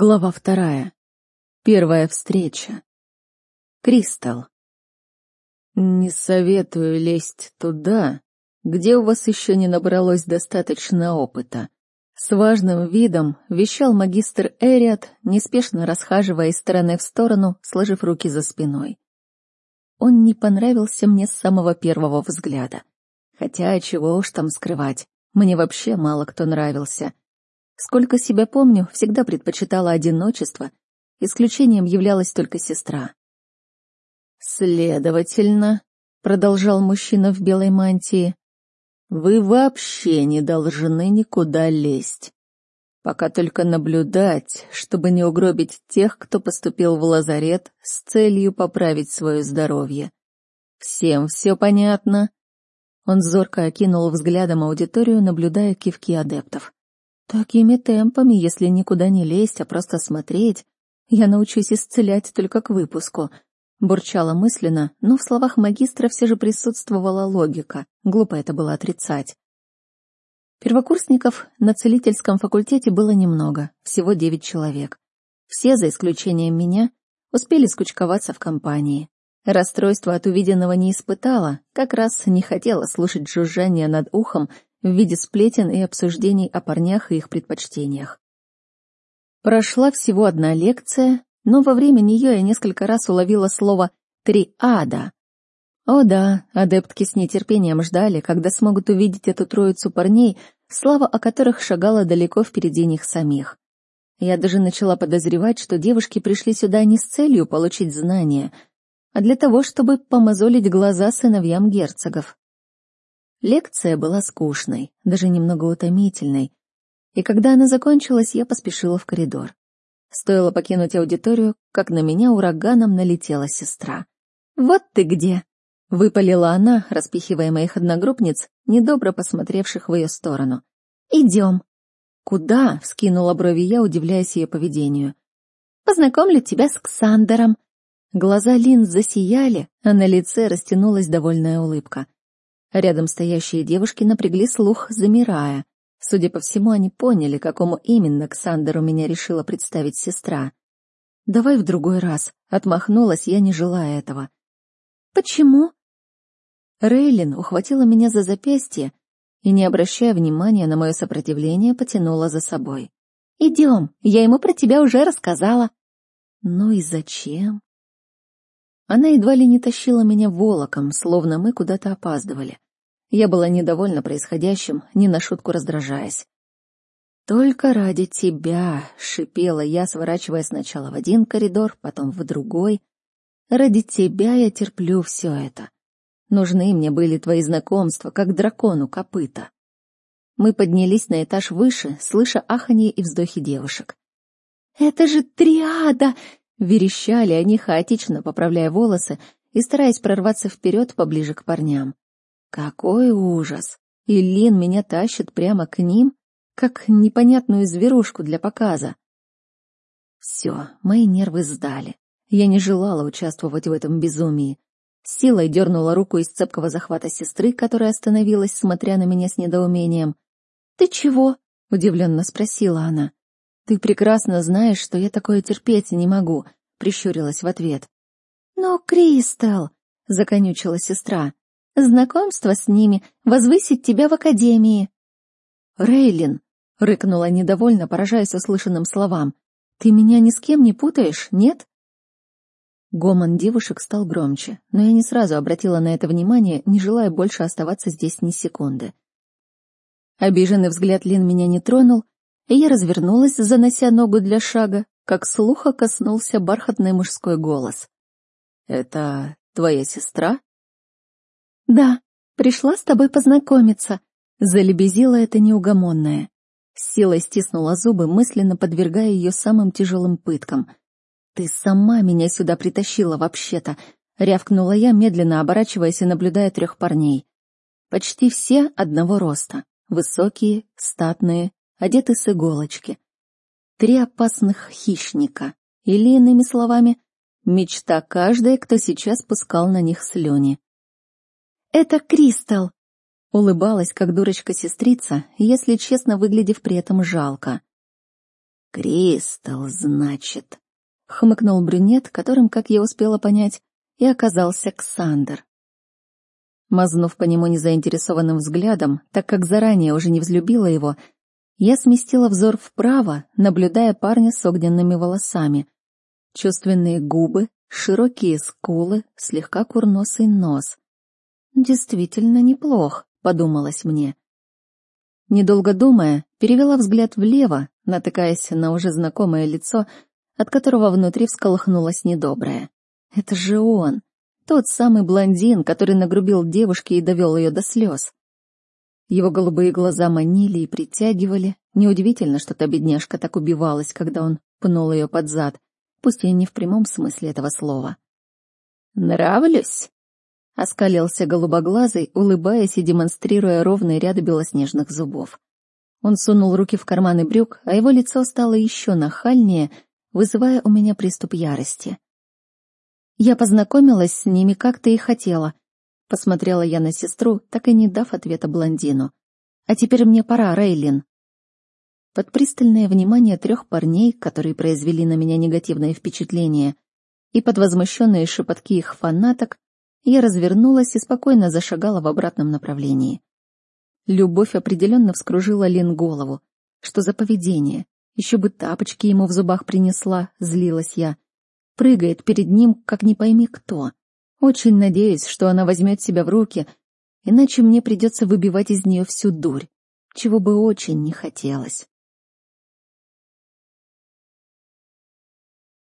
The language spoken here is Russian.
Глава вторая. Первая встреча. Кристалл. Не советую лезть туда, где у вас еще не набралось достаточно опыта. С важным видом вещал магистр Эриат, неспешно расхаживая из стороны в сторону, сложив руки за спиной. Он не понравился мне с самого первого взгляда. Хотя, чего уж там скрывать, мне вообще мало кто нравился — Сколько себя помню, всегда предпочитала одиночество, исключением являлась только сестра. «Следовательно», — продолжал мужчина в белой мантии, — «вы вообще не должны никуда лезть. Пока только наблюдать, чтобы не угробить тех, кто поступил в лазарет с целью поправить свое здоровье. Всем все понятно?» Он зорко окинул взглядом аудиторию, наблюдая кивки адептов. Такими темпами, если никуда не лезть, а просто смотреть, я научусь исцелять только к выпуску. Бурчала мысленно, но в словах магистра все же присутствовала логика. Глупо это было отрицать. Первокурсников на целительском факультете было немного, всего девять человек. Все, за исключением меня, успели скучковаться в компании. Расстройство от увиденного не испытала, как раз не хотела слушать жужжание над ухом в виде сплетен и обсуждений о парнях и их предпочтениях. Прошла всего одна лекция, но во время нее я несколько раз уловила слово «триада». О да, адептки с нетерпением ждали, когда смогут увидеть эту троицу парней, слава о которых шагала далеко впереди них самих. Я даже начала подозревать, что девушки пришли сюда не с целью получить знания, а для того, чтобы помозолить глаза сыновьям герцогов. Лекция была скучной, даже немного утомительной, и когда она закончилась, я поспешила в коридор. Стоило покинуть аудиторию, как на меня ураганом налетела сестра. «Вот ты где!» — выпалила она, распихивая моих одногруппниц, недобро посмотревших в ее сторону. «Идем!» «Куда?» — вскинула брови я, удивляясь ее поведению. «Познакомлю тебя с Ксандером». Глаза Лин засияли, а на лице растянулась довольная улыбка — Рядом стоящие девушки напрягли слух, замирая. Судя по всему, они поняли, какому именно Ксандеру меня решила представить сестра. «Давай в другой раз», — отмахнулась я, не желая этого. «Почему?» Рейлин ухватила меня за запястье и, не обращая внимания на мое сопротивление, потянула за собой. «Идем, я ему про тебя уже рассказала». «Ну и зачем?» Она едва ли не тащила меня волоком, словно мы куда-то опаздывали. Я была недовольна происходящим, не на шутку раздражаясь. «Только ради тебя», — шипела я, сворачивая сначала в один коридор, потом в другой. «Ради тебя я терплю все это. Нужны мне были твои знакомства, как дракону копыта». Мы поднялись на этаж выше, слыша аханье и вздохи девушек. «Это же триада! Верещали они, хаотично поправляя волосы и стараясь прорваться вперед поближе к парням. Какой ужас! И Лин меня тащит прямо к ним, как непонятную зверушку для показа. Все, мои нервы сдали. Я не желала участвовать в этом безумии. Силой дернула руку из цепкого захвата сестры, которая остановилась, смотря на меня с недоумением. «Ты чего?» — удивленно спросила она. «Ты прекрасно знаешь, что я такое терпеть не могу», — прищурилась в ответ. «Но, Кристал», — законючила сестра, — «знакомство с ними возвысит тебя в академии». «Рейлин», — рыкнула недовольно, поражаясь услышанным словам, — «ты меня ни с кем не путаешь, нет?» Гомон девушек стал громче, но я не сразу обратила на это внимание, не желая больше оставаться здесь ни секунды. Обиженный взгляд Лин меня не тронул, и я развернулась, занося ногу для шага, как слуха коснулся бархатный мужской голос. «Это твоя сестра?» «Да, пришла с тобой познакомиться», — залебезила это неугомонная. С силой стиснула зубы, мысленно подвергая ее самым тяжелым пыткам. «Ты сама меня сюда притащила вообще-то», — рявкнула я, медленно оборачиваясь и наблюдая трех парней. Почти все одного роста, высокие, статные, одеты с иголочки. Три опасных хищника, или, иными словами, мечта каждой, кто сейчас пускал на них слюни. «Это Кристал!» — улыбалась, как дурочка-сестрица, если честно, выглядев при этом жалко. Кристалл, значит. Хмыкнул брюнет, которым, как я успела понять, и оказался Ксандр. Мазнув по нему незаинтересованным взглядом, так как заранее уже не взлюбила его, я сместила взор вправо, наблюдая парня с огненными волосами. Чувственные губы, широкие скулы, слегка курносый нос. «Действительно неплох», — подумалось мне. Недолго думая, перевела взгляд влево, натыкаясь на уже знакомое лицо, от которого внутри всколыхнулось недоброе. Это же он, тот самый блондин, который нагрубил девушке и довел ее до слез. Его голубые глаза манили и притягивали. Неудивительно, что та бедняжка так убивалась, когда он пнул ее под зад, пусть и не в прямом смысле этого слова. «Нравлюсь?» — оскалился голубоглазый, улыбаясь и демонстрируя ровные ряды белоснежных зубов. Он сунул руки в карманы брюк, а его лицо стало еще нахальнее, вызывая у меня приступ ярости. Я познакомилась с ними, как ты и хотела. Посмотрела я на сестру, так и не дав ответа блондину. А теперь мне пора, Рейлин. Под пристальное внимание трех парней, которые произвели на меня негативное впечатление, и под возмущенные шепотки их фанаток, я развернулась и спокойно зашагала в обратном направлении. Любовь определенно вскружила Лин голову. Что за поведение? Еще бы тапочки ему в зубах принесла, злилась я прыгает перед ним, как не пойми кто. Очень надеюсь, что она возьмет себя в руки, иначе мне придется выбивать из нее всю дурь, чего бы очень не хотелось.